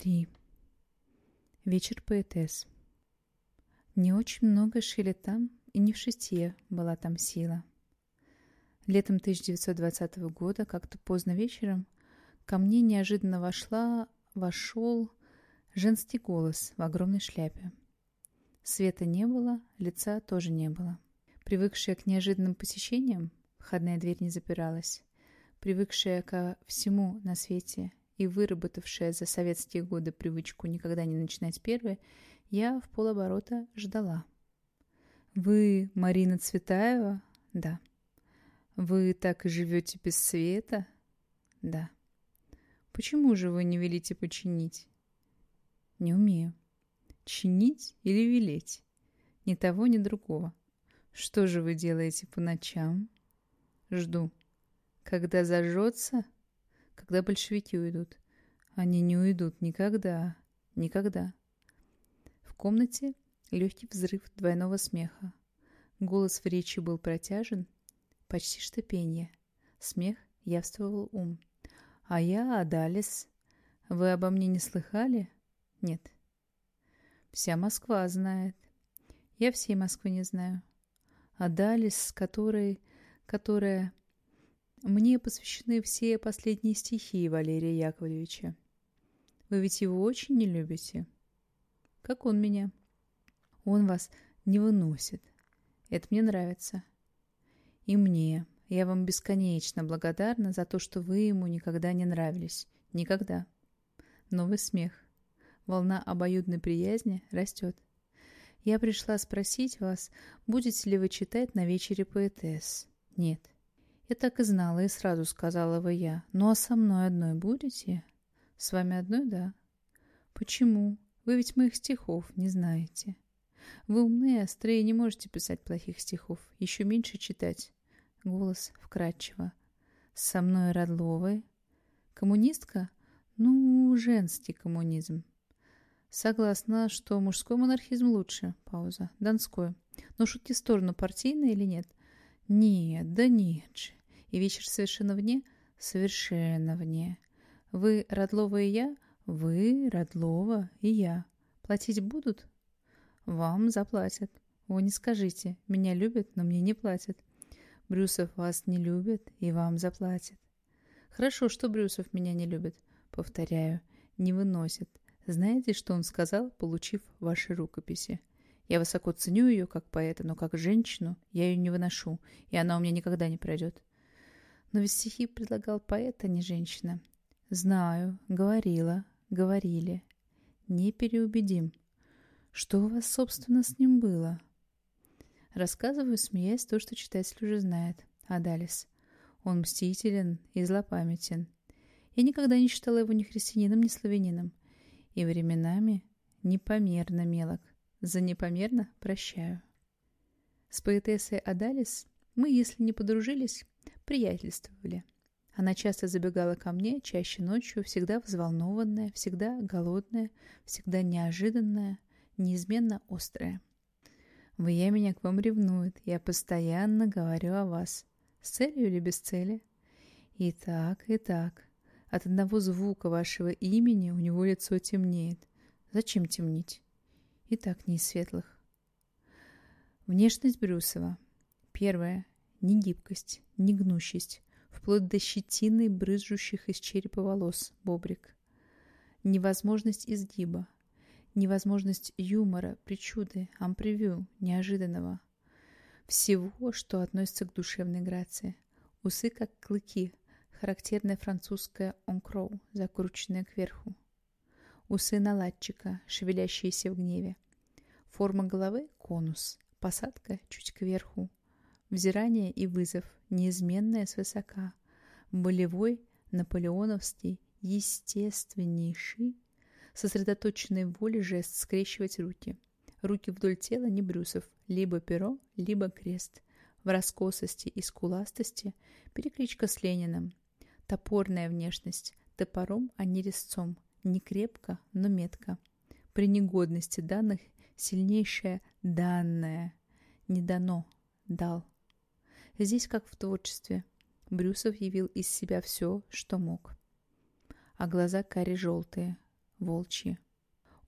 3. Вечер поэтесс. Не очень много шили там, и не в шитье была там сила. Летом 1920 года, как-то поздно вечером, ко мне неожиданно вошла, вошел женский голос в огромной шляпе. Света не было, лица тоже не было. Привыкшая к неожиданным посещениям, входная дверь не запиралась, привыкшая ко всему на свете и выработавшая за советские годы привычку никогда не начинать первой, я в полоборота ждала. «Вы Марина Цветаева?» «Да». «Вы так и живете без света?» «Да». «Почему же вы не велите починить?» «Не умею». «Чинить или велеть?» «Ни того, ни другого». «Что же вы делаете по ночам?» «Жду». «Когда зажжется?» когда большевики уйдут. Они не уйдут никогда, никогда. В комнате легкий взрыв двойного смеха. Голос в речи был протяжен, почти что пение. Смех явствовал ум. «А я Адалис. Вы обо мне не слыхали?» «Нет». «Вся Москва знает». «Я всей Москвы не знаю». Адалис, который, которая мне посвящены все последние стихи Валерия Яковлевича. Вы ведь его очень не любите? Как он меня? Он вас не выносит. Это мне нравится. И мне. Я вам бесконечно благодарна за то, что вы ему никогда не нравились. Никогда. Новый смех. Волна обоюдной приязни растет. Я пришла спросить вас, будете ли вы читать на вечере поэтесс? Нет. Я так и знала и сразу сказала вы я. Ну а со мной одной будете? С вами одной, да. Почему? Вы ведь моих стихов не знаете. Вы умные, острее не можете писать плохих стихов. Еще меньше читать. Голос вкрадчиво. Со мной Радловой. Коммунистка? Ну, женский коммунизм. Согласна, что мужской монархизм лучше. Пауза. Донской. Но шутки в сторону, партийный или нет? Нет, да нет же. И вечер совершенно вне? Совершенно вне. Вы Радлова и я? Вы Радлова и я. Платить будут? Вам заплатят. Вы не скажите. Меня любят, но мне не платят. Брюсов вас не любит и вам заплатит. Хорошо, что Брюсов меня не любит. Повторяю, не выносит. Знаете, что он сказал, получив ваши рукописи? Я высоко ценю ее как поэта, но как женщину я ее не выношу, и она у меня никогда не пройдет. Но ведь стихи предлагал поэт, а не женщина. Знаю, говорила, говорили. Не переубедим. Что у вас, собственно, с ним было? Рассказываю, смеясь, то, что читатель уже знает. Адалис. Он мстителен и злопамятен. Я никогда не считала его ни христианином, ни славянином. И временами непомерно мелок. За непомерно прощаю. С поэтессой Адалис мы, если не подружились, приятельствовали. Она часто забегала ко мне, чаще ночью, всегда взволнованная, всегда голодная, всегда неожиданная, неизменно острая. Вы меня к вам ревнует, я постоянно говорю о вас. С целью или без цели? И так, и так. От одного звука вашего имени у него лицо темнеет. Зачем темнить? И так не из светлых. Внешность Брюсова. Первое ни гибкость, ни гнущесть, вплоть до щетины, брызжущих из черепа волос, бобрик. Невозможность изгиба, невозможность юмора, причуды, ампревью, неожиданного. Всего, что относится к душевной грации. Усы, как клыки, характерная французская онкроу, закрученная кверху. Усы наладчика, шевелящиеся в гневе. Форма головы – конус, посадка чуть кверху, Взирание и вызов, неизменное свысока, болевой, наполеоновский, естественнейший, сосредоточенный в воле жест скрещивать руки. Руки вдоль тела не брюсов, либо перо, либо крест. В раскосости и скуластости перекличка с Лениным. Топорная внешность, топором, а не резцом. Не крепко, но метко. При негодности данных сильнейшее «данное». Не дано, дал. Здесь, как в творчестве, Брюсов явил из себя все, что мог. А глаза кари желтые, волчьи.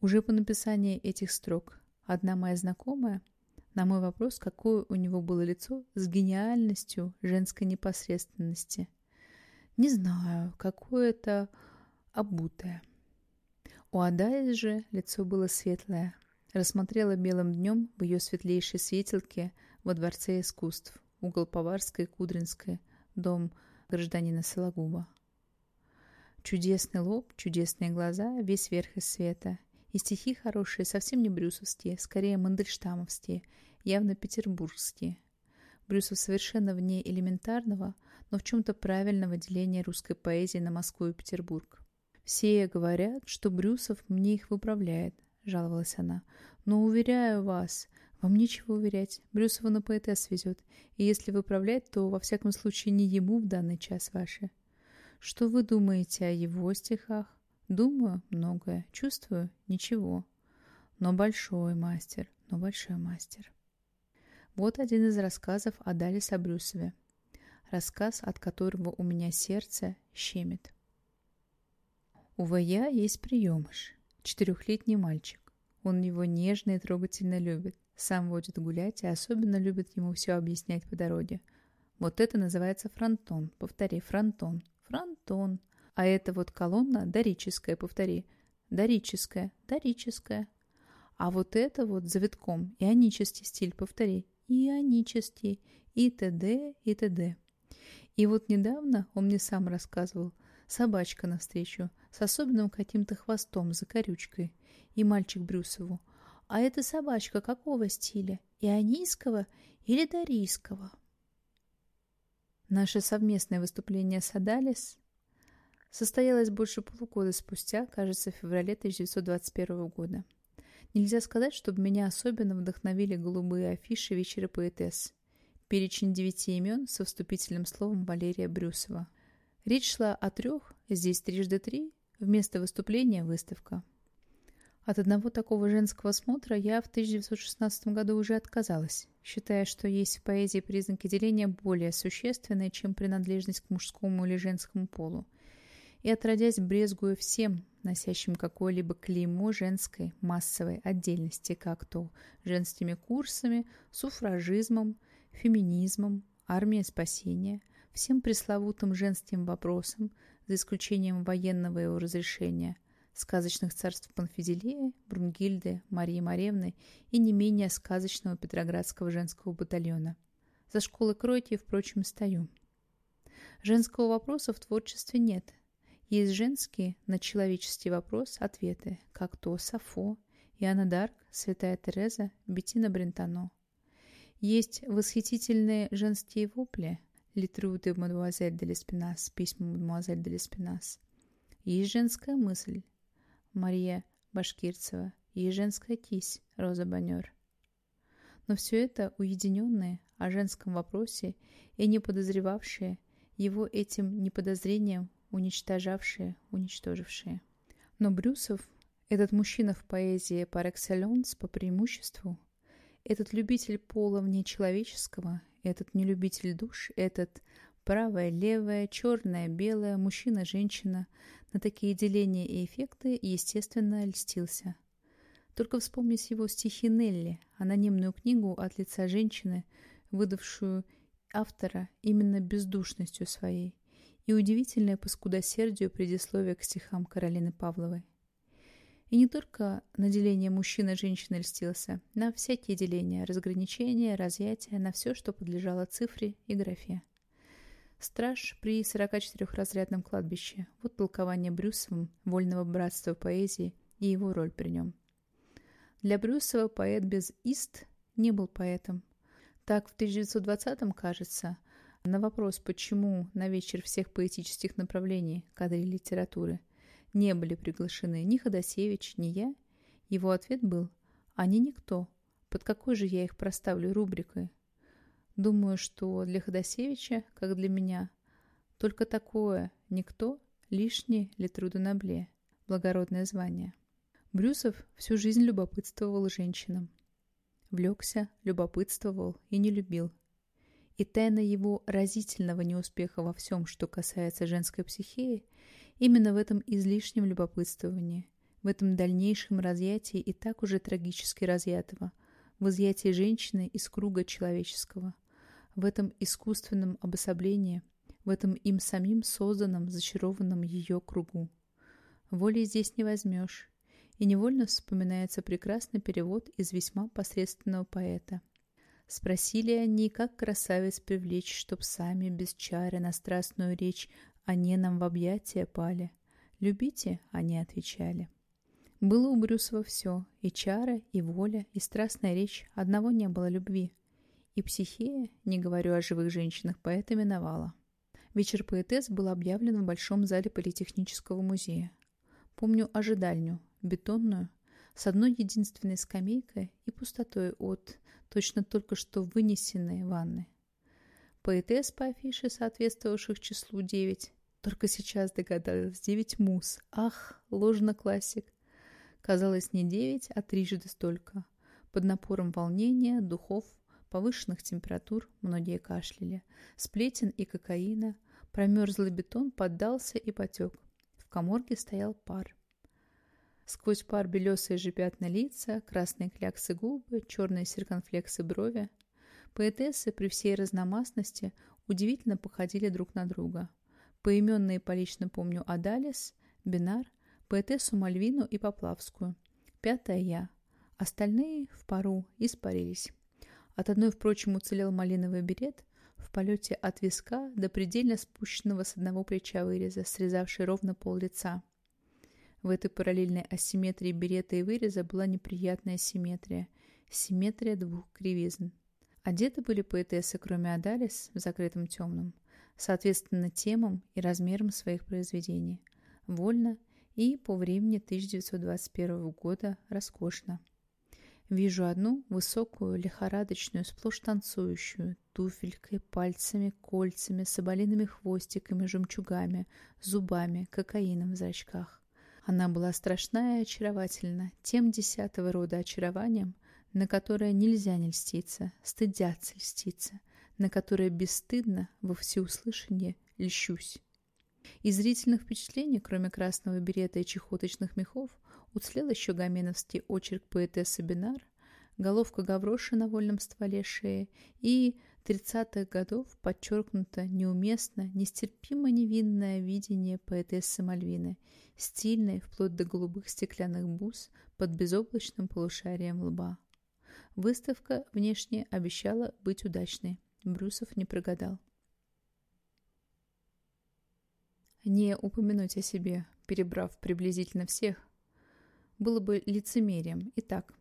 Уже по написании этих строк одна моя знакомая на мой вопрос, какое у него было лицо с гениальностью женской непосредственности. Не знаю, какое-то обутое. У Адайс же лицо было светлое. Рассмотрела белым днем в ее светлейшей светелке во Дворце искусств, угол Поварской, Кудринской, дом гражданина Сологуба. Чудесный лоб, чудесные глаза, весь верх из света. И стихи хорошие, совсем не брюсовские, скорее мандельштамовские, явно петербургские. Брюсов совершенно вне элементарного, но в чем-то правильного деления русской поэзии на Москву и Петербург. «Все говорят, что Брюсов мне их выправляет», — жаловалась она. «Но уверяю вас, вам нечего уверять. Брюсова на поэтесс везет. И если выправлять, то, во всяком случае, не ему в данный час ваши. Что вы думаете о его стихах? Думаю многое, чувствую ничего. Но большой мастер, но большой мастер». Вот один из рассказов о Далисе Брюсове. Рассказ, от которого у меня сердце щемит. У Вая есть приемыш, четырехлетний мальчик. Он его нежно и трогательно любит, сам водит гулять и особенно любит ему все объяснять по дороге. Вот это называется фронтон. Повтори, фронтон. Фронтон. А это вот колонна дорическая, повтори. Дорическая, дорическая. А вот это вот завитком ионический стиль, повтори. Ионический. И т.д. и т.д. И вот недавно он мне сам рассказывал. Собачка навстречу с особенным каким-то хвостом за корючкой, и мальчик Брюсову. А эта собачка какого стиля? Ионийского или дарийского? Наше совместное выступление с Адалис состоялось больше полугода спустя, кажется, в феврале 1921 года. Нельзя сказать, чтобы меня особенно вдохновили голубые афиши вечера поэтесс. Перечень девяти имен со вступительным словом Валерия Брюсова. Речь шла о трех, здесь трижды три, Вместо выступления выставка. От одного такого женского смотра я в 1916 году уже отказалась, считая, что есть в поэзии признаки деления более существенные, чем принадлежность к мужскому или женскому полу. И отродясь брезгую всем, носящим какое-либо клеймо женской массовой отдельности, как то женскими курсами, суфражизмом, феминизмом, армией спасения, всем пресловутым женским вопросам, за исключением военного его разрешения, сказочных царств Панфиделея, Брунгильды, Марии Маревны и не менее сказочного Петроградского женского батальона. За школы Кройки, впрочем, стою. Женского вопроса в творчестве нет. Есть женские на человеческий вопрос ответы, как то Сафо, Иоанна Дарк, Святая Тереза, Беттина Брентано. Есть восхитительные женские вопли – Литру де мадемуазель де Леспинас, письма мадемуазель де Леспинас. Есть женская мысль. Мария Башкирцева. Есть женская кись. Роза Банер. Но все это уединенные о женском вопросе и не подозревавшие его этим неподозрением уничтожавшие, уничтожившие. Но Брюсов, этот мужчина в поэзии par excellence по преимуществу, этот любитель пола вне человеческого этот нелюбитель душ, этот правое, левое, черное, белое, мужчина, женщина, на такие деления и эффекты, естественно, льстился. Только вспомнить его стихи Нелли, анонимную книгу от лица женщины, выдавшую автора именно бездушностью своей, и удивительное по скудосердию предисловие к стихам Каролины Павловой. И не только на деление мужчины и женщины льстился, на всякие деления, разграничения, разъятия, на все, что подлежало цифре и графе. Страж при 44-разрядном кладбище. Вот толкование Брюсовым вольного братства поэзии и его роль при нем. Для Брюсова поэт без «ист» не был поэтом. Так в 1920-м, кажется, на вопрос, почему на вечер всех поэтических направлений кадры литературы – не были приглашены ни Ходосевич, ни я, его ответ был «Они никто. Под какой же я их проставлю рубрикой?» Думаю, что для Ходосевича, как для меня, только такое «никто» лишнее ли трудонабле, благородное звание. Брюсов всю жизнь любопытствовал женщинам. Влекся, любопытствовал и не любил. И тайна его разительного неуспеха во всем, что касается женской психии, Именно в этом излишнем любопытствовании, в этом дальнейшем разъятии и так уже трагически разъятого, в изъятии женщины из круга человеческого, в этом искусственном обособлении, в этом им самим созданном, зачарованном ее кругу. Воли здесь не возьмешь, и невольно вспоминается прекрасный перевод из весьма посредственного поэта. Спросили они, как красавец привлечь, чтоб сами без чары на страстную речь они нам в объятия пали. «Любите?» — они отвечали. Было у Брюсова все — и чары, и воля, и страстная речь. Одного не было любви. И психея, не говорю о живых женщинах, поэта миновала. Вечер поэтесс был объявлен в Большом зале Политехнического музея. Помню ожидальню, бетонную, с одной единственной скамейкой и пустотой от точно только что вынесенной ванны. Поэтесс по афише, соответствовавших числу 9, только сейчас догадалась, 9 мус. Ах, ложно классик. Казалось, не 9, а трижды столько. Под напором волнения, духов, повышенных температур, многие кашляли, сплетен и кокаина, промерзлый бетон поддался и потек. В коморке стоял пар. Сквозь пар белесые же пятна лица, красные кляксы губы, черные серконфлексы брови. Поэтессы при всей разномастности удивительно походили друг на друга. Поименные по лично помню Адалис, Бинар, поэтессу Мальвину и Поплавскую. Пятая я. Остальные в пару испарились. От одной, впрочем, уцелел малиновый берет, в полете от виска до предельно спущенного с одного плеча выреза, срезавший ровно пол лица. В этой параллельной асимметрии берета и выреза была неприятная симметрия. Симметрия двух кривизн. Одеты были поэтессы, кроме Адалис, в закрытом темном, соответственно темам и размерам своих произведений. Вольно и по времени 1921 года роскошно. Вижу одну высокую, лихорадочную, сплошь танцующую, туфелькой, пальцами, кольцами, соболиными хвостиками, жемчугами, зубами, кокаином в зрачках. Она была страшна и очаровательна, тем десятого рода очарованием, на которое нельзя не льститься, стыдятся льститься, на которое бесстыдно во всеуслышание льщусь. Из зрительных впечатлений, кроме красного берета и чехоточных мехов, уцелел еще гоменовский очерк поэтессы Бинар, головка гавроши на вольном стволе шеи и тридцатых годов подчеркнуто неуместно, нестерпимо невинное видение поэтессы Мальвины, стильной вплоть до голубых стеклянных бус под безоблачным полушарием лба. Выставка внешне обещала быть удачной. Брюсов не прогадал. Не упомянуть о себе, перебрав приблизительно всех, было бы лицемерием. Итак,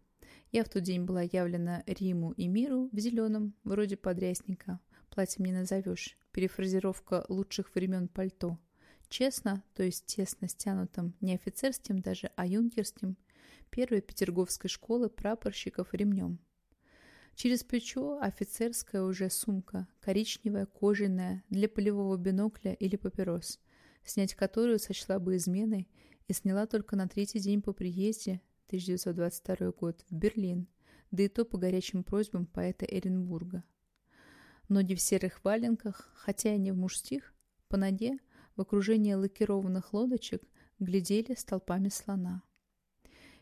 я в тот день была явлена Риму и миру в зеленом, вроде подрясника. Платьем не назовешь. Перефразировка лучших времен пальто. Честно, то есть тесно стянутым, не офицерским даже, а юнкерским, первой петерговской школы прапорщиков ремнем. Через плечо офицерская уже сумка, коричневая, кожаная, для полевого бинокля или папирос, снять которую сочла бы изменой и сняла только на третий день по приезде, 1922 год, в Берлин, да и то по горячим просьбам поэта Эренбурга. Ноги в серых валенках, хотя и не в мужских, по ноге, в окружении лакированных лодочек, глядели столпами слона.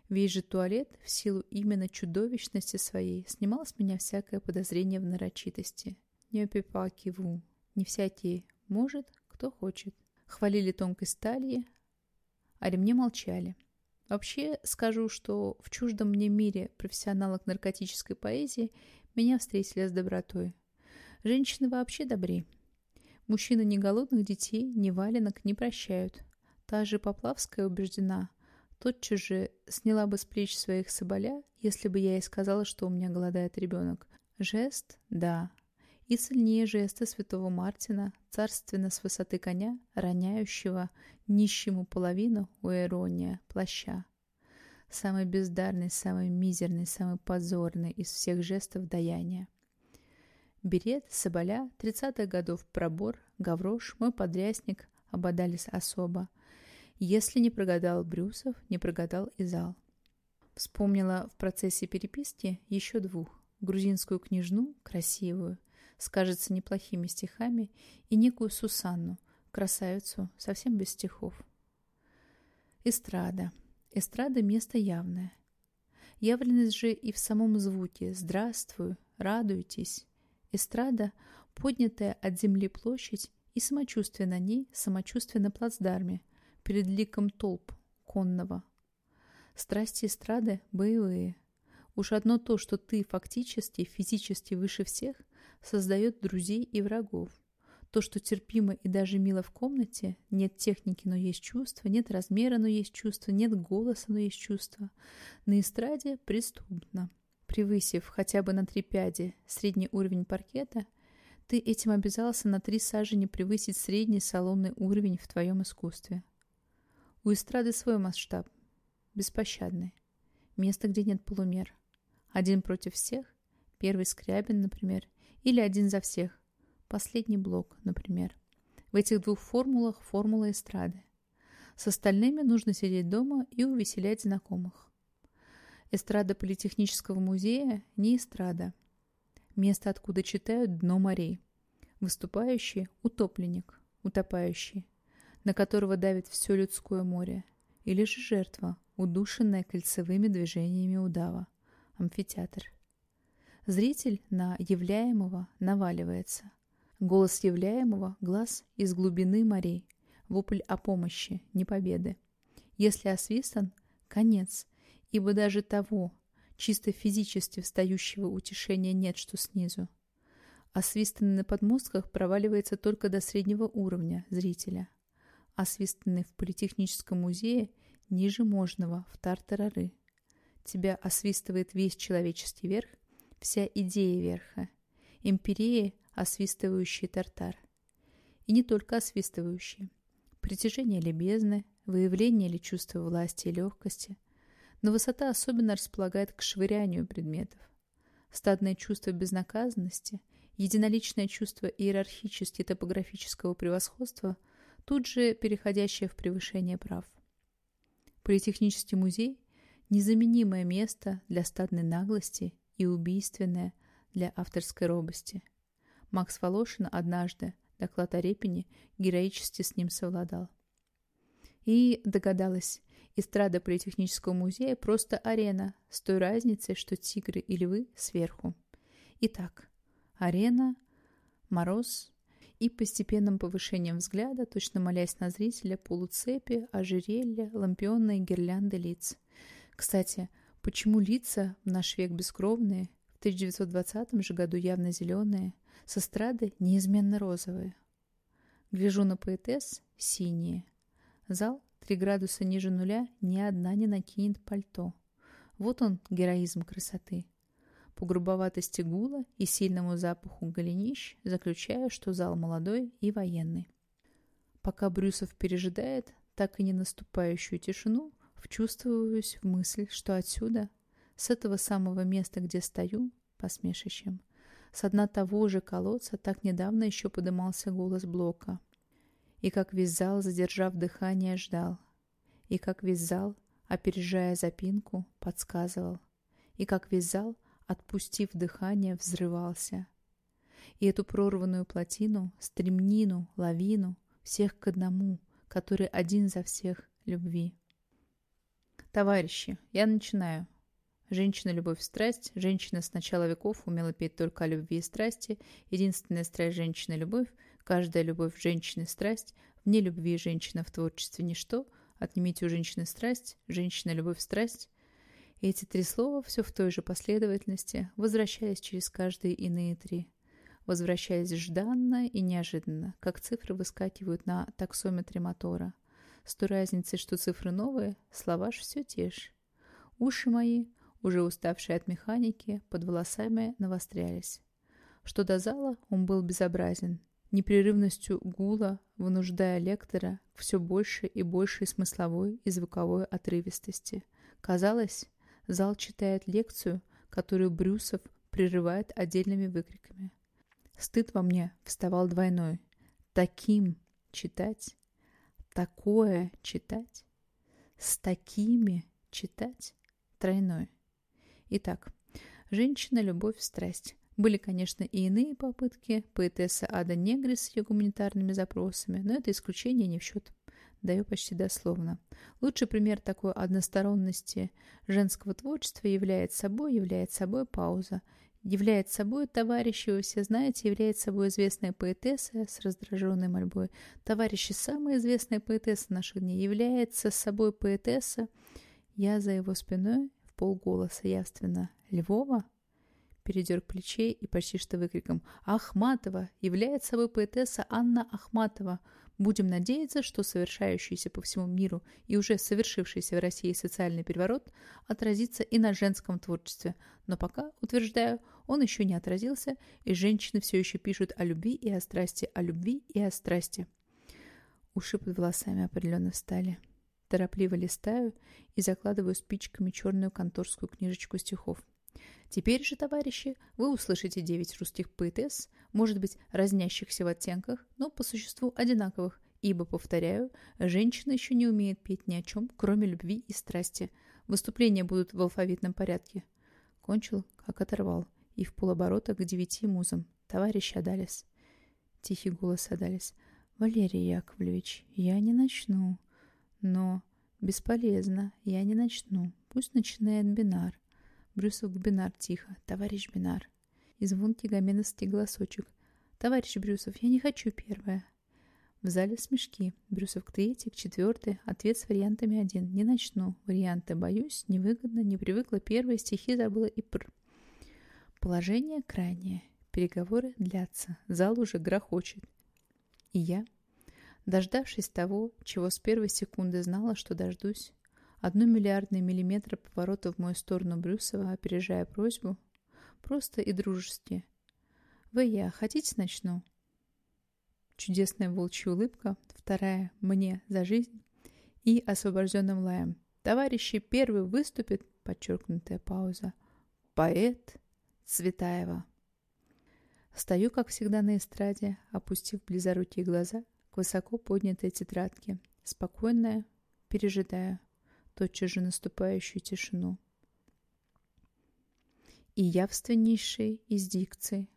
Весь же туалет, в силу именно чудовищности своей, снимал с меня всякое подозрение в нарочитости. Не опипакиву, не всякий может, кто хочет. Хвалили тонкость талии, а ремне молчали. Вообще скажу, что в чуждом мне мире профессионалок наркотической поэзии меня встретили с добротой. Женщины вообще добрее. Мужчины ни голодных детей, ни валенок не прощают. Та же Поплавская убеждена, тотчас же сняла бы с плеч своих соболя, если бы я ей сказала, что у меня голодает ребенок. Жест? Да. И сильнее жеста святого Мартина, царственно с высоты коня, роняющего нищему половину у ирония плаща. Самый бездарный, самый мизерный, самый позорный из всех жестов даяния. Берет, соболя, тридцатых годов пробор, гаврош, мой подрясник ободались особо – если не прогадал Брюсов, не прогадал и зал. Вспомнила в процессе переписки еще двух. Грузинскую княжну, красивую, скажется неплохими стихами, и некую Сусанну, красавицу, совсем без стихов. Эстрада. Эстрада – место явное. Явленность же и в самом звуке «здравствуй», «радуйтесь». Эстрада – поднятая от земли площадь и самочувствие на ней, самочувствие на плацдарме, перед ликом толп конного. Страсти эстрады – боевые. Уж одно то, что ты фактически, физически выше всех, создает друзей и врагов. То, что терпимо и даже мило в комнате, нет техники, но есть чувство, нет размера, но есть чувство, нет голоса, но есть чувство. На эстраде преступно. Превысив хотя бы на три пяди средний уровень паркета, ты этим обязался на три сажени превысить средний салонный уровень в твоем искусстве. У эстрады свой масштаб, беспощадный. Место, где нет полумер. Один против всех, первый Скрябин, например, или один за всех, Последний блок, например. В этих двух формулах формула эстрады. С остальными нужно сидеть дома и увеселять знакомых. Эстрада Политехнического музея не эстрада. Место, откуда читают дно морей. Выступающий – утопленник, утопающий, на которого давит все людское море. Или же жертва, удушенная кольцевыми движениями удава. Амфитеатр. Зритель на являемого наваливается. Голос являемого — глаз из глубины морей, вопль о помощи, не победы. Если освистан — конец, ибо даже того, чисто физически встающего утешения нет, что снизу. Освистанный на подмостках проваливается только до среднего уровня зрителя. Освистанный в Политехническом музее ниже можного в тартарары. Тебя освистывает весь человеческий верх, вся идея верха. Империя освистывающий тартар. И не только освистывающий. Притяжение ли бездны, выявление ли чувства власти и легкости. Но высота особенно располагает к швырянию предметов. Стадное чувство безнаказанности, единоличное чувство иерархически топографического превосходства, тут же переходящее в превышение прав. Политехнический музей – незаменимое место для стадной наглости и убийственное для авторской робости – Макс Волошин однажды, доклад о Репине, героически с ним совладал. И догадалась, эстрада Политехнического музея просто арена, с той разницей, что тигры и львы сверху. Итак, арена, мороз и постепенным повышением взгляда, точно молясь на зрителя, полуцепи, ожерелья, лампионные гирлянды лиц. Кстати, почему лица в наш век бескровные, в 1920 же году явно зеленые, с эстрады неизменно розовые. Гляжу на поэтесс — синие. Зал три градуса ниже нуля ни одна не накинет пальто. Вот он, героизм красоты. По грубоватости гула и сильному запаху голенищ заключаю, что зал молодой и военный. Пока Брюсов пережидает так и не наступающую тишину, вчувствуюсь в мысль, что отсюда, с этого самого места, где стою, посмешищем, с дна того же колодца так недавно еще подымался голос Блока. И как весь зал, задержав дыхание, ждал. И как весь зал, опережая запинку, подсказывал. И как весь зал, отпустив дыхание, взрывался. И эту прорванную плотину, стремнину, лавину, всех к одному, который один за всех любви. Товарищи, я начинаю. Женщина, любовь, страсть. Женщина с начала веков умела петь только о любви и страсти. Единственная страсть женщины – любовь. Каждая любовь женщины – страсть. Вне любви женщина в творчестве – ничто. Отнимите у женщины страсть. Женщина, любовь, страсть. И эти три слова все в той же последовательности, возвращаясь через каждые иные три. Возвращаясь жданно и неожиданно, как цифры выскакивают на таксометре мотора. С той разницей, что цифры новые, слова ж все те же. Уши мои уже уставшие от механики, под волосами навострялись. Что до зала, он был безобразен, непрерывностью гула, вынуждая лектора к все больше и большей смысловой и звуковой отрывистости. Казалось, зал читает лекцию, которую Брюсов прерывает отдельными выкриками. Стыд во мне вставал двойной. Таким читать, такое читать, с такими читать тройной. Итак, женщина, любовь, страсть. Были, конечно, и иные попытки. Поэтесса Ада Негрис с ее гуманитарными запросами, но это исключение не в счет. даю почти дословно. Лучший пример такой односторонности женского творчества является собой, является собой пауза. Является собой товарищи, вы все знаете, является собой известная поэтесса с раздраженной мольбой. Товарищи, самая известная поэтесса наших дней, является собой поэтесса. Я за его спиной в полголоса явственно. Львова? передерг плечей и почти что выкриком «Ахматова! Является собой поэтесса Анна Ахматова! Будем надеяться, что совершающийся по всему миру и уже совершившийся в России социальный переворот отразится и на женском творчестве. Но пока, утверждаю, он еще не отразился, и женщины все еще пишут о любви и о страсти, о любви и о страсти». Уши под волосами определенно встали. Торопливо листаю и закладываю спичками черную конторскую книжечку стихов. Теперь же, товарищи, вы услышите девять русских поэтесс, может быть, разнящихся в оттенках, но по существу одинаковых, ибо, повторяю, женщина еще не умеет петь ни о чем, кроме любви и страсти. Выступления будут в алфавитном порядке. Кончил, как оторвал, и в полоборота к девяти музам. Товарищ Адалис. Тихий голос Адалис. Валерий Яковлевич, я не начну. Но бесполезно, я не начну. Пусть начинает Бинар. Брюсов к Бинар тихо. «Товарищ Бинар». И звонкий гоменовский голосочек. «Товарищ Брюсов, я не хочу первое». В зале смешки. Брюсов к третьей, к четвертой. Ответ с вариантами один. Не начну. Варианты боюсь, невыгодно, не привыкла. Первые стихи забыла и пр. Положение крайнее. Переговоры длятся. Зал уже грохочет. И я, дождавшись того, чего с первой секунды знала, что дождусь, Одну миллиардный миллиметр поворота в мою сторону Брюсова, опережая просьбу. Просто и дружески. «Вы я, хотите начну?» Чудесная волчья улыбка, вторая «Мне за жизнь» и освобожденным лаем. «Товарищи, первый выступит» подчеркнутая пауза. «Поэт Цветаева». Стою, как всегда, на эстраде, опустив близорукие глаза к высоко поднятой тетрадке. Спокойная, пережидая тотчас же наступающую тишину. И явственнейший из дикций,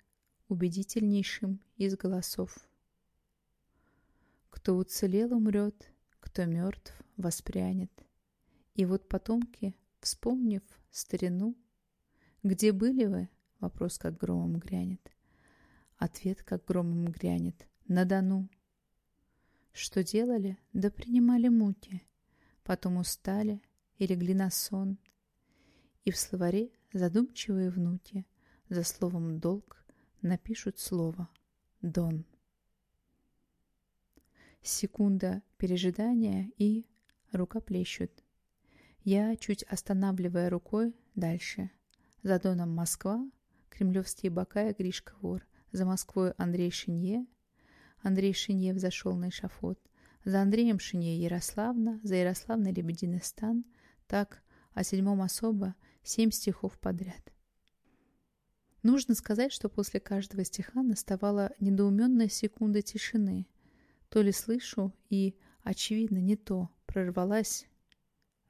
убедительнейшим из голосов. Кто уцелел, умрет, кто мертв, воспрянет. И вот потомки, вспомнив старину, «Где были вы?» — вопрос как громом грянет. Ответ как громом грянет. «На Дону». Что делали? Да принимали муки потом устали и легли на сон. И в словаре задумчивые внуки за словом «долг» напишут слово «дон». Секунда пережидания и рука плещут. Я, чуть останавливая рукой, дальше. За доном Москва, кремлевские бока и Гришка вор. За Москвой Андрей Шинье. Андрей Шинье взошел на эшафот. За Андреем Шинье Ярославна, за Ярославной Лебединый стан, так о седьмом особо семь стихов подряд. Нужно сказать, что после каждого стиха наставала недоуменная секунда тишины. То ли слышу, и, очевидно, не то, прорвалась,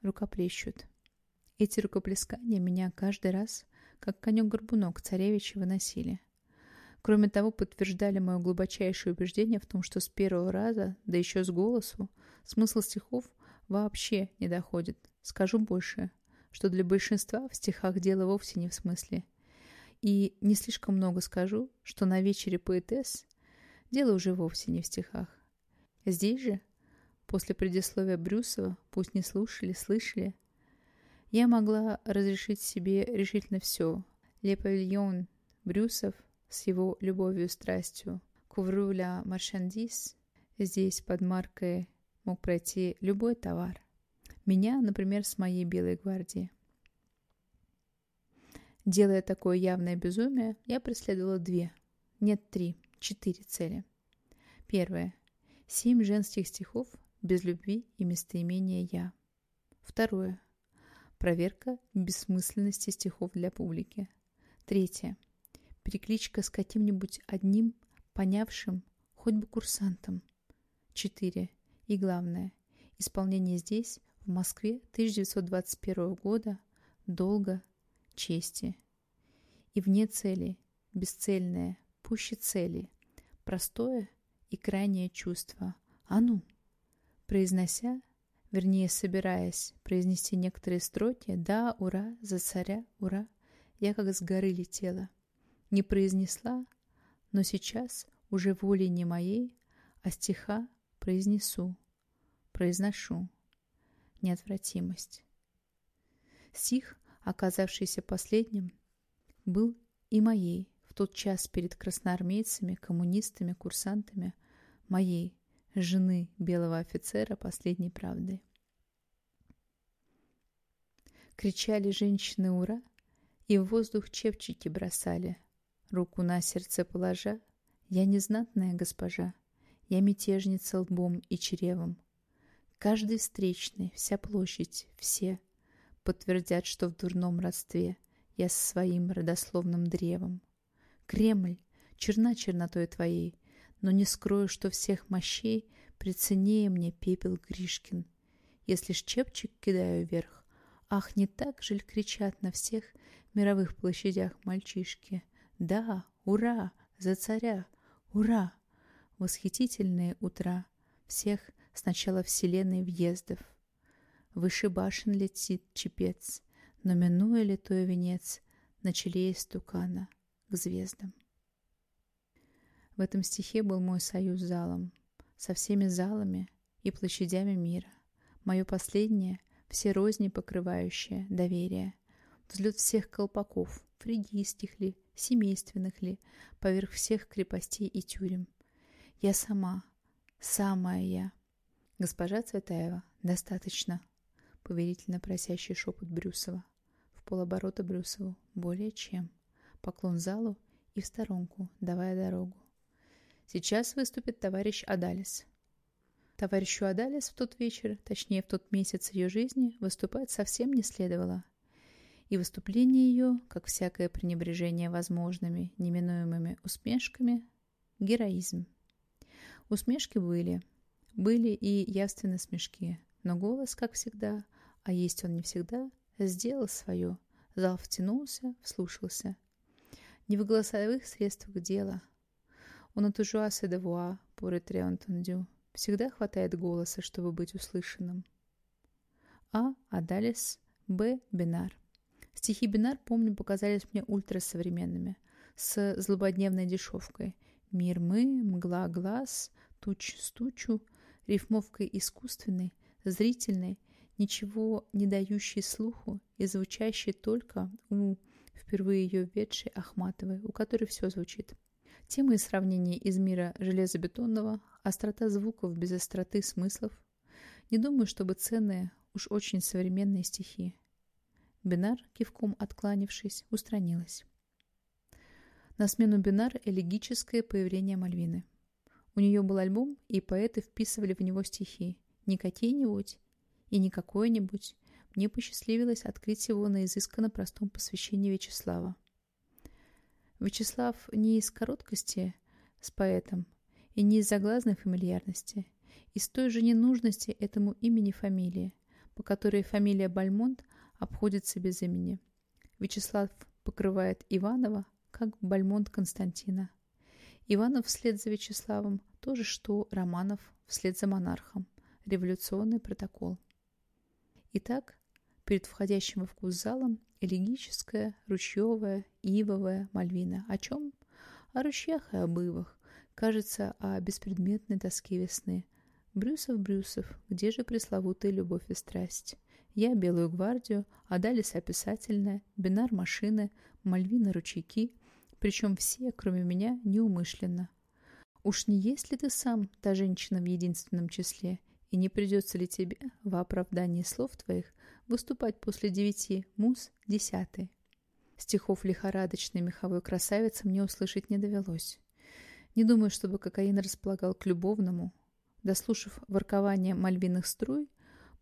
рукоплещут. Эти рукоплескания меня каждый раз, как конек-горбунок царевича, выносили — Кроме того, подтверждали мое глубочайшее убеждение в том, что с первого раза, да еще с голосу, смысл стихов вообще не доходит. Скажу больше, что для большинства в стихах дело вовсе не в смысле. И не слишком много скажу, что на вечере поэтесс дело уже вовсе не в стихах. Здесь же, после предисловия Брюсова, пусть не слушали, слышали, я могла разрешить себе решительно все. Ле Брюсов — с его любовью и страстью к Увруля Маршандис, здесь под маркой мог пройти любой товар. Меня, например, с моей Белой гвардии. Делая такое явное безумие, я преследовала две, нет три, четыре цели. Первое. Семь женских стихов без любви и местоимения «я». Второе. Проверка бессмысленности стихов для публики. Третье перекличка с каким-нибудь одним понявшим, хоть бы курсантом. 4. И главное, исполнение здесь, в Москве 1921 года, долго, чести. И вне цели, бесцельное, пуще цели, простое и крайнее чувство. А ну, произнося, вернее, собираясь произнести некоторые строки «Да, ура, за царя, ура», я как с горы летела. Не произнесла, но сейчас уже волей не моей, а стиха произнесу, произношу. Неотвратимость. Стих, оказавшийся последним, был и моей в тот час перед красноармейцами, коммунистами, курсантами, моей, жены белого офицера последней правды. Кричали женщины «Ура!» и в воздух чепчики бросали. Руку на сердце положа, я незнатная госпожа, я мятежница лбом и чревом. Каждый встречный, вся площадь, все подтвердят, что в дурном родстве я со своим родословным древом. Кремль, черна чернотой твоей, но не скрою, что всех мощей приценнее мне пепел Гришкин. Если ж чепчик кидаю вверх, ах, не так жаль кричат на всех мировых площадях мальчишки. Да, ура, за царя, ура! Восхитительные утра всех с начала вселенной въездов. Выше башен летит чепец, но минуя литой венец, на челе истукана к звездам. В этом стихе был мой союз с залом, со всеми залами и площадями мира. Мое последнее, все розни покрывающее доверие, взлет всех колпаков, фригийских ли, семейственных ли, поверх всех крепостей и тюрем. Я сама, самая я. Госпожа Цветаева, достаточно. Поверительно просящий шепот Брюсова. В полоборота Брюсову. Более чем. Поклон залу и в сторонку, давая дорогу. Сейчас выступит товарищ Адалис. Товарищу Адалис в тот вечер, точнее в тот месяц ее жизни, выступать совсем не следовало. И выступление ее, как всякое пренебрежение возможными, неминуемыми усмешками, героизм. Усмешки были. Были и явственно смешки. Но голос, как всегда, а есть он не всегда, сделал свое. Зал втянулся, вслушался. Не в голосовых средствах дело – он voix pour être entendu. Всегда хватает голоса, чтобы быть услышанным. А. Адалис. Б. Бинар. Стихи Бинар, помню, показались мне ультрасовременными, с злободневной дешевкой. Мир мы, мгла глаз, туч стучу, рифмовкой искусственной, зрительной, ничего не дающей слуху и звучащей только у впервые ее ведшей Ахматовой, у которой все звучит. Темы и сравнения из мира железобетонного, острота звуков без остроты смыслов. Не думаю, чтобы ценные, уж очень современные стихи. Бинар, кивком откланившись, устранилась. На смену Бинар элегическое появление Мальвины. У нее был альбом, и поэты вписывали в него стихи. Не какие-нибудь и не какое-нибудь. Мне посчастливилось открыть его на изысканно простом посвящении Вячеслава. Вячеслав не из короткости с поэтом и не из заглазной фамильярности, из той же ненужности этому имени фамилии, по которой фамилия Бальмонт обходится без имени. Вячеслав покрывает Иванова, как Бальмонт Константина. Иванов вслед за Вячеславом то же, что Романов вслед за монархом. Революционный протокол. Итак, перед входящим во вкус залом элегическая, ручьевая, ивовая Мальвина. О чем? О ручьях и об ивах. Кажется, о беспредметной тоске весны. Брюсов, Брюсов, где же пресловутая любовь и страсть? Я Белую гвардию, а Далис описательная, Бинар машины, Мальвина ручейки, причем все, кроме меня, неумышленно. Уж не есть ли ты сам та женщина в единственном числе, и не придется ли тебе, во оправдании слов твоих, выступать после девяти, мус – десятый. Стихов лихорадочной меховой красавицы мне услышать не довелось. Не думаю, чтобы кокаин располагал к любовному. Дослушав воркование мальвиных струй,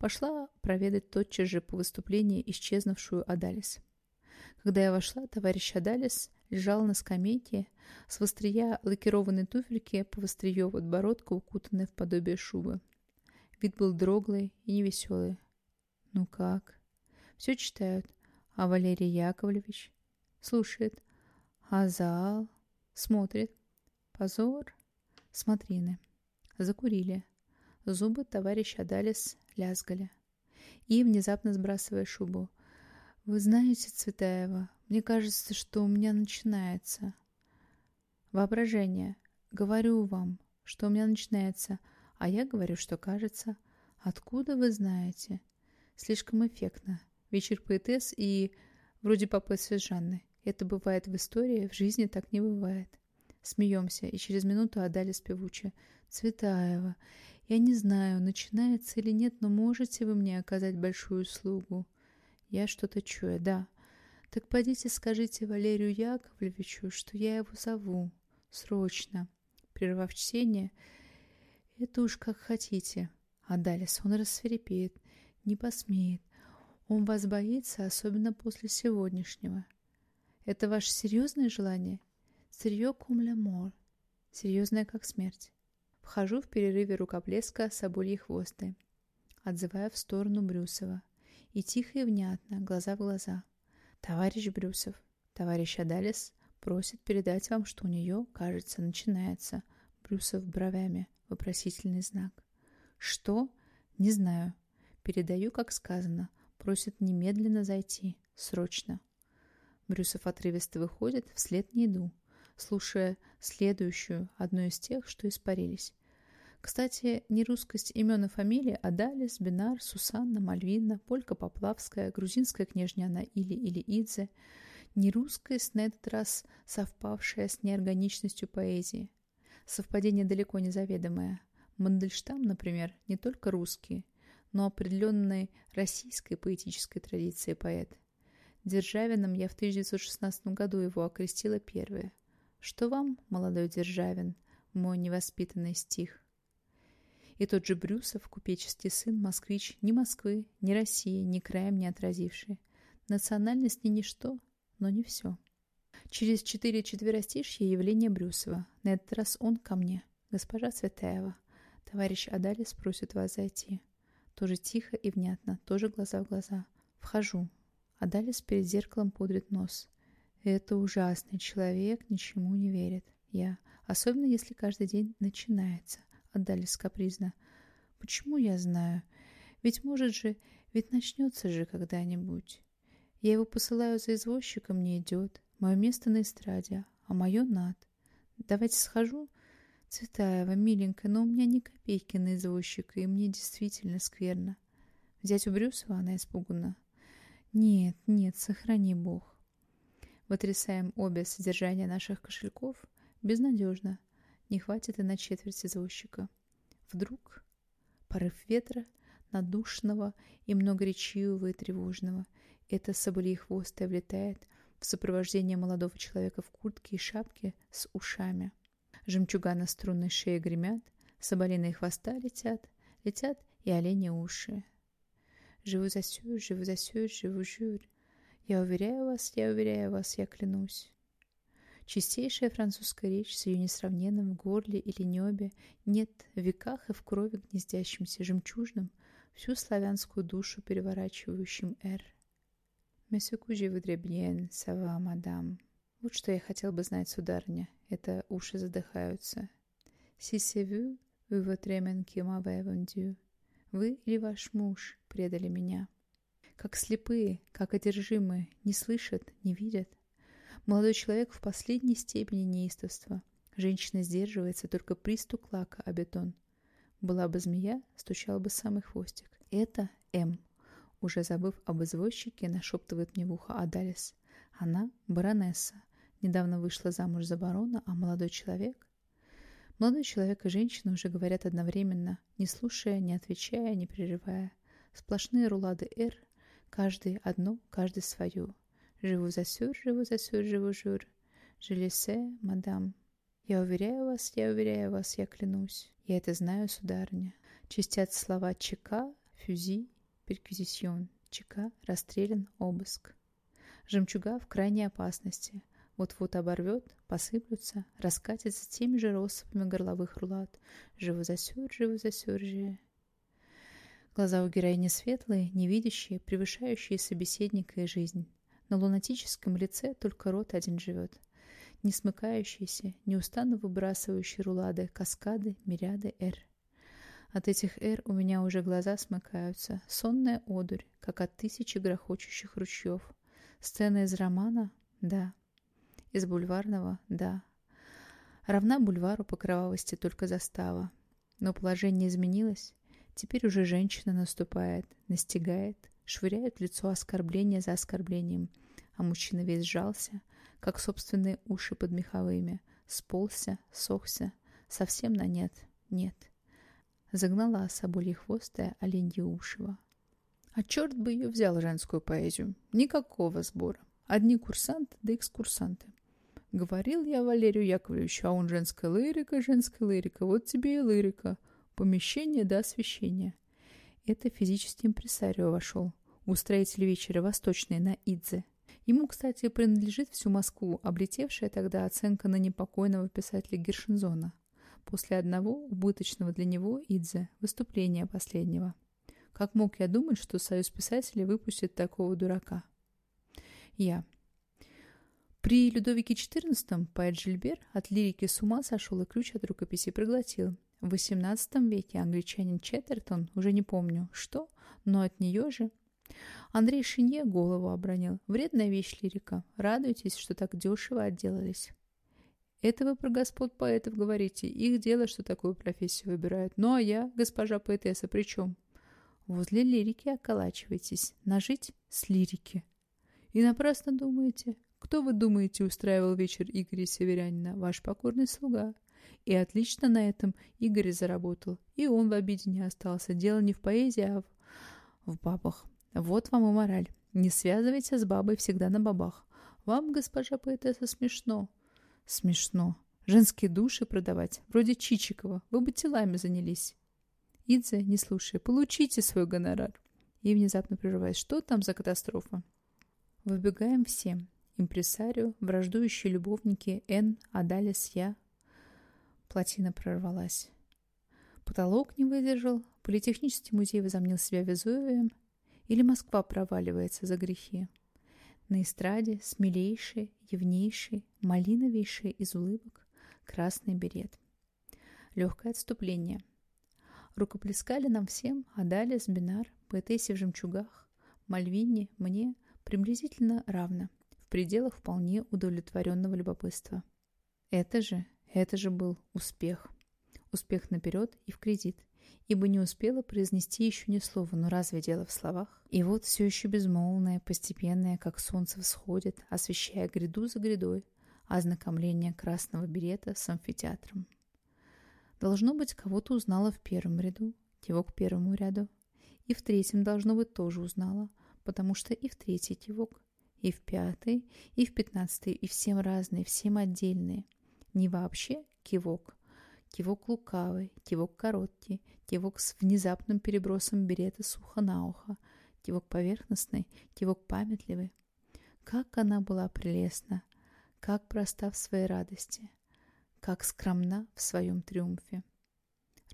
пошла проведать тотчас же по выступлении исчезнувшую Адалис. Когда я вошла, товарищ Адалис лежал на скамейке с вострия лакированной туфельки по вострию подбородка, укутанной в подобие шубы. Вид был дроглый и невеселый. Ну как? Все читают. А Валерий Яковлевич? Слушает. А зал? Смотрит. Позор. Смотрины. Закурили. Зубы товарища Адалис лязгали. И, внезапно сбрасывая шубу, «Вы знаете, Цветаева, мне кажется, что у меня начинается...» «Воображение. Говорю вам, что у меня начинается, а я говорю, что кажется. Откуда вы знаете?» Слишком эффектно. Вечер поэтесс и... Вроде папы с Жанны. Это бывает в истории, в жизни так не бывает. Смеемся, и через минуту отдали спевуче. «Цветаева, я не знаю, начинается или нет, но можете вы мне оказать большую услугу?» Я что-то чую, да. Так пойдите скажите Валерию Яковлевичу, что я его зову. Срочно. Прервав чтение, это уж как хотите. А он рассверепеет, не посмеет. Он вас боится, особенно после сегодняшнего. Это ваше серьезное желание? Сырье кум Серьезное, как смерть. Вхожу в перерыве рукоплеска собольей хвосты, отзывая в сторону Брюсова. И тихо и внятно, глаза в глаза. Товарищ Брюсов, товарищ Адалис просит передать вам, что у нее, кажется, начинается. Брюсов бровями, вопросительный знак. Что? Не знаю. Передаю, как сказано. Просит немедленно зайти. Срочно. Брюсов отрывисто выходит, вслед не иду, слушая следующую, одну из тех, что испарились. Кстати, нерусскость имен и фамилий Адалис, Бинар, Сусанна, Мальвина, Полька Поплавская, грузинская княжня Наили или Идзе, нерусскость на этот раз совпавшая с неорганичностью поэзии. Совпадение далеко не заведомое. Мандельштам, например, не только русский, но определенной российской поэтической традиции поэт. Державином я в 1916 году его окрестила первое. Что вам, молодой Державин, мой невоспитанный стих? И тот же Брюсов, купеческий сын, москвич, ни Москвы, ни России, ни краем не отразивший. Национальность не ничто, но не все. Через четыре четверостишья явление Брюсова. На этот раз он ко мне. Госпожа Цветаева. Товарищ Адалис просит вас зайти. Тоже тихо и внятно, тоже глаза в глаза. Вхожу. Адалис перед зеркалом пудрит нос. Это ужасный человек, ничему не верит. Я. Особенно, если каждый день начинается отдались капризно. Почему я знаю? Ведь может же, ведь начнется же когда-нибудь. Я его посылаю за извозчиком, не идет. Мое место на эстраде, а мое над. Давайте схожу. Цветаева, миленькая, но у меня ни копейки на извозчика, и мне действительно скверно. Взять у Брюсова она испугана. Нет, нет, сохрани Бог. Вытрясаем обе содержания наших кошельков. Безнадежно. Не хватит и на четверть извозчика. Вдруг порыв ветра, надушного и многоречивого и тревожного. Это соболей хвост и влетает в сопровождение молодого человека в куртке и шапке с ушами. Жемчуга на струнной шее гремят, соболиные хвоста летят, летят и олени уши. Живу за сюр, живу за сюр, живу жюр. Я уверяю вас, я уверяю вас, я клянусь. Чистейшая французская речь с ее несравненным в горле или небе нет в веках и в крови гнездящимся жемчужным, всю славянскую душу переворачивающим «р». «Месье Кужи выдребьен, сава, мадам». Вот что я хотел бы знать, сударыня. Это уши задыхаются. «Si c'est vous, vous votre amant qui m'avez vendu». Вы или ваш муж предали меня. Как слепые, как одержимые, не слышат, не видят, Молодой человек в последней степени неистовства. Женщина сдерживается, только приступ лака о бетон. Была бы змея, стучал бы самый хвостик. Это М. Уже забыв об извозчике, нашептывает мне в ухо Адалис. Она баронесса. Недавно вышла замуж за барона, а молодой человек... Молодой человек и женщина уже говорят одновременно, не слушая, не отвечая, не прерывая. Сплошные рулады «Р», каждый одно, каждый свою. Живу за сюр, живу за сюр, живу жур. Желесе, мадам. Я уверяю вас, я уверяю вас, я клянусь. Я это знаю, сударыня. Чистят слова ЧК, фюзи, перквизисьон. ЧК, расстрелян, обыск. Жемчуга в крайней опасности. Вот-вот оборвет, посыплются, раскатятся теми же россыпями горловых рулат. Живу за сюр, живу за сюр, же. Глаза у героини светлые, невидящие, превышающие собеседника и жизнь. На лунатическом лице только рот один живет. Не смыкающийся, неустанно выбрасывающий рулады, каскады, мириады эр. От этих эр у меня уже глаза смыкаются. Сонная одурь, как от тысячи грохочущих ручьев. Сцена из романа? Да. Из бульварного? Да. Равна бульвару по кровавости только застава. Но положение изменилось. Теперь уже женщина наступает, настигает, швыряет в лицо оскорбление за оскорблением, а мужчина весь сжался, как собственные уши под меховыми, сползся, сохся, совсем на нет, нет. Загнала соболье хвостая оленье ушева. А черт бы ее взял, женскую поэзию. Никакого сбора. Одни курсанты да экскурсанты. Говорил я Валерию Яковлевичу, а он женская лирика, женская лирика. Вот тебе и лирика. Помещение до освещения. Это физический импресарио вошел. Устроитель вечера восточный на Идзе. Ему, кстати, принадлежит всю Москву, облетевшая тогда оценка на непокойного писателя Гершензона. После одного, убыточного для него, Идзе, выступления последнего. Как мог я думать, что Союз писателей выпустит такого дурака? Я. При Людовике XIV поэт Жильбер от лирики с ума сошел и ключ от рукописи проглотил. В XVIII веке англичанин Четтертон, уже не помню что, но от нее же... Андрей Шинье голову обронил. Вредная вещь лирика. Радуйтесь, что так дешево отделались. Это вы про господ поэтов говорите. Их дело, что такую профессию выбирают. Ну а я, госпожа поэтесса, при чем? Возле лирики околачивайтесь. Нажить с лирики. И напрасно думаете. Кто, вы думаете, устраивал вечер Игоря Северянина? Ваш покорный слуга. И отлично на этом Игорь заработал. И он в обиде не остался. Дело не в поэзии, а в, в бабах. Вот вам и мораль. Не связывайте с бабой всегда на бабах. Вам, госпожа поэтесса, смешно. Смешно. Женские души продавать, вроде Чичикова. Вы бы телами занялись. Идзе, не слушай, получите свой гонорар. И внезапно прерываясь, что там за катастрофа? Выбегаем все. Импресарио, враждующие любовники Н, Адалис, я. Плотина прорвалась. Потолок не выдержал, Политехнический музей возомнил себя Везувием, или Москва проваливается за грехи. На эстраде смелейший, явнейший, малиновейший из улыбок красный берет. Легкое отступление. Рукоплескали нам всем Адалис, Бинар, поэтессе в жемчугах, Мальвине, мне приблизительно равно – пределах вполне удовлетворенного любопытства. Это же, это же был успех. Успех наперед и в кредит, ибо не успела произнести еще ни слова, но разве дело в словах? И вот все еще безмолвное, постепенное, как солнце всходит, освещая гряду за грядой, ознакомление красного берета с амфитеатром. Должно быть, кого-то узнала в первом ряду, кивок первому ряду, и в третьем, должно быть, тоже узнала, потому что и в третий кивок, и в пятый, и в пятнадцатый, и всем разные, всем отдельные. Не вообще кивок. Кивок лукавый, кивок короткий, кивок с внезапным перебросом берета с уха на ухо, кивок поверхностный, кивок памятливый. Как она была прелестна, как проста в своей радости, как скромна в своем триумфе.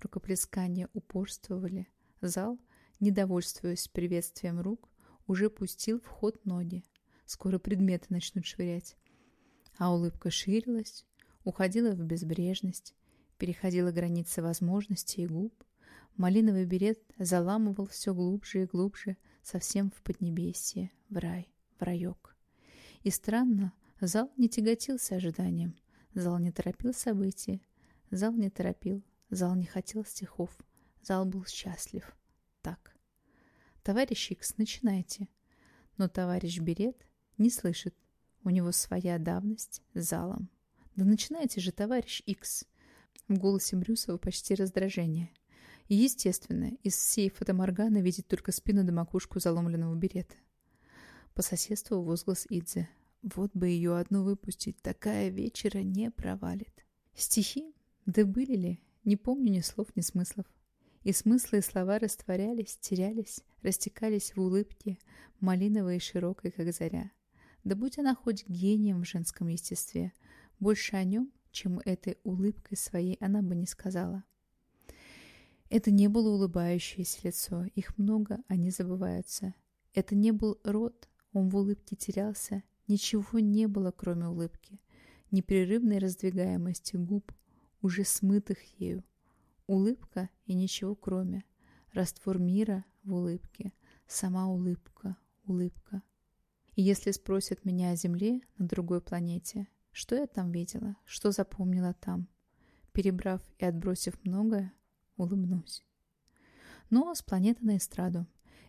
Рукоплескания упорствовали. Зал, недовольствуясь приветствием рук, уже пустил в ход ноги. Скоро предметы начнут швырять. А улыбка ширилась, уходила в безбрежность, переходила границы возможностей и губ. Малиновый берет заламывал все глубже и глубже, совсем в поднебесье, в рай, в райок. И странно, зал не тяготился ожиданием, зал не торопил события, зал не торопил, зал не хотел стихов, зал был счастлив. Так. Товарищ Икс, начинайте. Но товарищ Берет не слышит. У него своя давность с залом. Да начинайте же, товарищ Икс. В голосе Брюсова почти раздражение. И, естественно, из всей фотоморгана видит только спину да макушку заломленного берета. По соседству возглас Идзе. Вот бы ее одну выпустить, такая вечера не провалит. Стихи? Да были ли? Не помню ни слов, ни смыслов. И смыслы и слова растворялись, терялись, растекались в улыбке, малиновой и широкой, как заря. Да будь она хоть гением в женском естестве, больше о нем, чем этой улыбкой своей, она бы не сказала. Это не было улыбающееся лицо, их много, они забываются. Это не был рот, он в улыбке терялся, ничего не было, кроме улыбки, непрерывной раздвигаемости губ, уже смытых ею. Улыбка и ничего кроме. Раствор мира в улыбке, сама улыбка, улыбка. И если спросят меня о Земле на другой планете, что я там видела, что запомнила там, перебрав и отбросив многое, улыбнусь. Но с планеты на эстраду.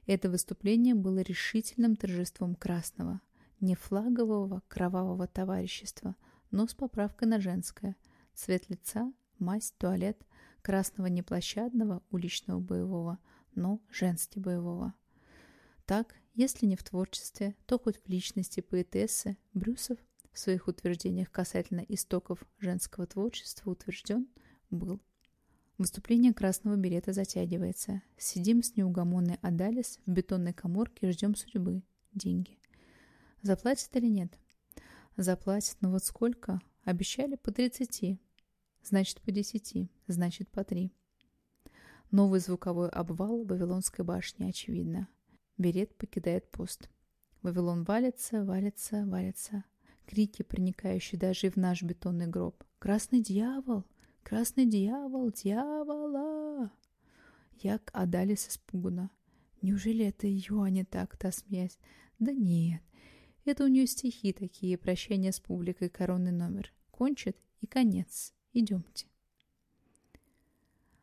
Это выступление было решительным торжеством красного, не флагового кровавого товарищества, но с поправкой на женское. Цвет лица, масть, туалет, красного неплощадного уличного боевого, но женски боевого. Так, если не в творчестве, то хоть в личности поэтессы, Брюсов в своих утверждениях касательно истоков женского творчества утвержден был. Выступление красного берета затягивается. Сидим с неугомонной Адалис в бетонной коморке и ждем судьбы. Деньги. Заплатят или нет? Заплатят, но вот сколько? Обещали по 30. Значит, по 10. Значит, по 3. Новый звуковой обвал Вавилонской башни, очевидно. Берет покидает пост. Вавилон валится, валится, валится. Крики, проникающие даже в наш бетонный гроб. «Красный дьявол! Красный дьявол! Дьявола!» Як Адалис испуганно. Неужели это ее, а не так-то, смеясь? Да нет, это у нее стихи такие, прощания с публикой, коронный номер. Кончит и конец. Идемте.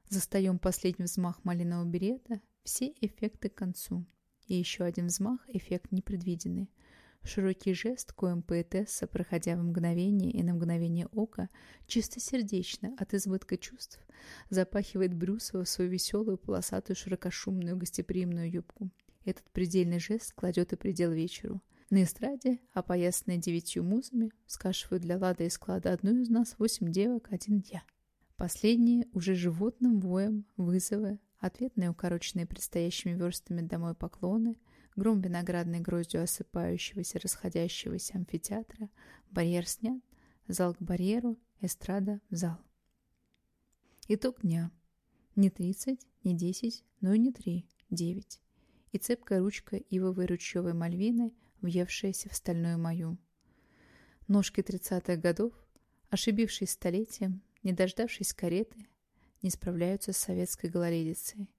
Застаем последний взмах малинового берета, все эффекты к концу. И еще один взмах, эффект непредвиденный. Широкий жест, коем поэтесса, проходя в мгновение и на мгновение ока, чистосердечно, от избытка чувств, запахивает Брюсова в свою веселую, полосатую, широкошумную, гостеприимную юбку. Этот предельный жест кладет и предел вечеру – на эстраде, опоясанные девятью музами, скашивают для лада и склада одну из нас восемь девок, один я. Последние уже животным воем, вызовы, ответные укороченные предстоящими верстами домой поклоны, гром виноградной гроздью осыпающегося, расходящегося амфитеатра, барьер снят, зал к барьеру, эстрада в зал. Итог дня. Не тридцать, не десять, но и не три, девять. И цепкая ручка ивовой ручьевой мальвины – въевшаяся в стальную мою. Ножки тридцатых годов, ошибившись столетием, не дождавшись кареты, не справляются с советской гололедицей,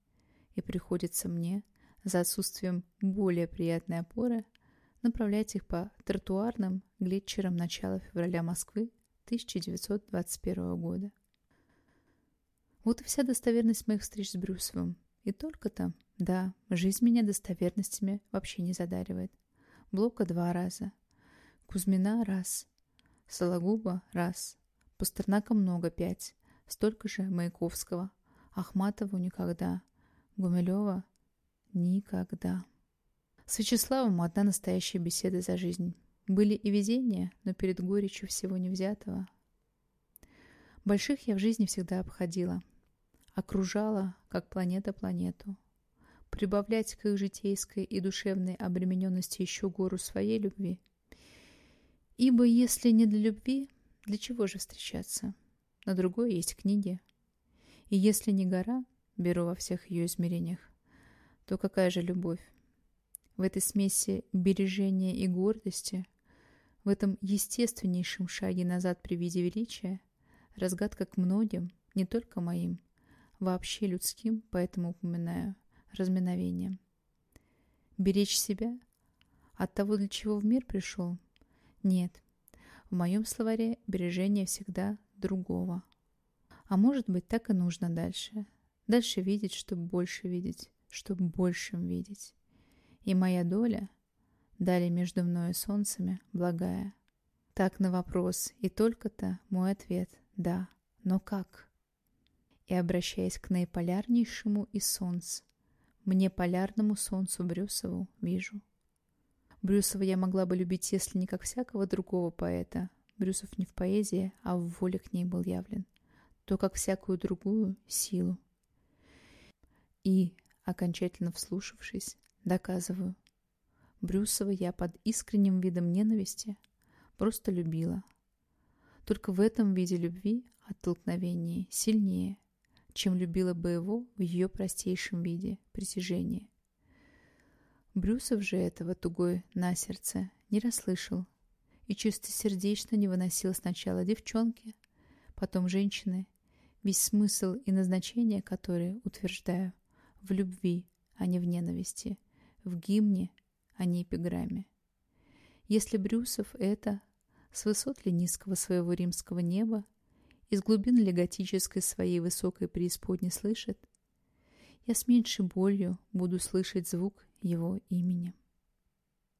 и приходится мне, за отсутствием более приятной опоры, направлять их по тротуарным глетчерам начала февраля Москвы 1921 года. Вот и вся достоверность моих встреч с Брюсовым. И только-то, да, жизнь меня достоверностями вообще не задаривает. Блока два раза. Кузьмина раз. Сологуба раз. Пастернака много пять. Столько же Маяковского. Ахматову никогда. Гумилева никогда. С Вячеславом одна настоящая беседа за жизнь. Были и везения, но перед горечью всего не взятого. Больших я в жизни всегда обходила. Окружала, как планета планету прибавлять к их житейской и душевной обремененности еще гору своей любви. Ибо если не для любви, для чего же встречаться? На другой есть книги. И если не гора, беру во всех ее измерениях, то какая же любовь? В этой смеси бережения и гордости, в этом естественнейшем шаге назад при виде величия, разгадка к многим, не только моим, вообще людским, поэтому упоминаю – разминовением. Беречь себя? От того, для чего в мир пришел? Нет. В моем словаре бережение всегда другого. А может быть, так и нужно дальше. Дальше видеть, чтобы больше видеть, чтобы большим видеть. И моя доля, дали между мною солнцами, благая. Так на вопрос, и только-то мой ответ – да, но как? И обращаясь к наиполярнейшему из солнц, мне полярному солнцу Брюсову вижу. Брюсова я могла бы любить, если не как всякого другого поэта. Брюсов не в поэзии, а в воле к ней был явлен. То как всякую другую силу. И, окончательно вслушавшись, доказываю. Брюсова я под искренним видом ненависти просто любила. Только в этом виде любви оттолкновение сильнее – чем любила бы его в ее простейшем виде – притяжение. Брюсов же этого тугой на сердце не расслышал и чистосердечно не выносил сначала девчонки, потом женщины, весь смысл и назначение которой, утверждаю, в любви, а не в ненависти, в гимне, а не эпиграмме. Если Брюсов это, с высот ли низкого своего римского неба, из глубин ли готической своей высокой преисподней слышит, я с меньшей болью буду слышать звук его имени.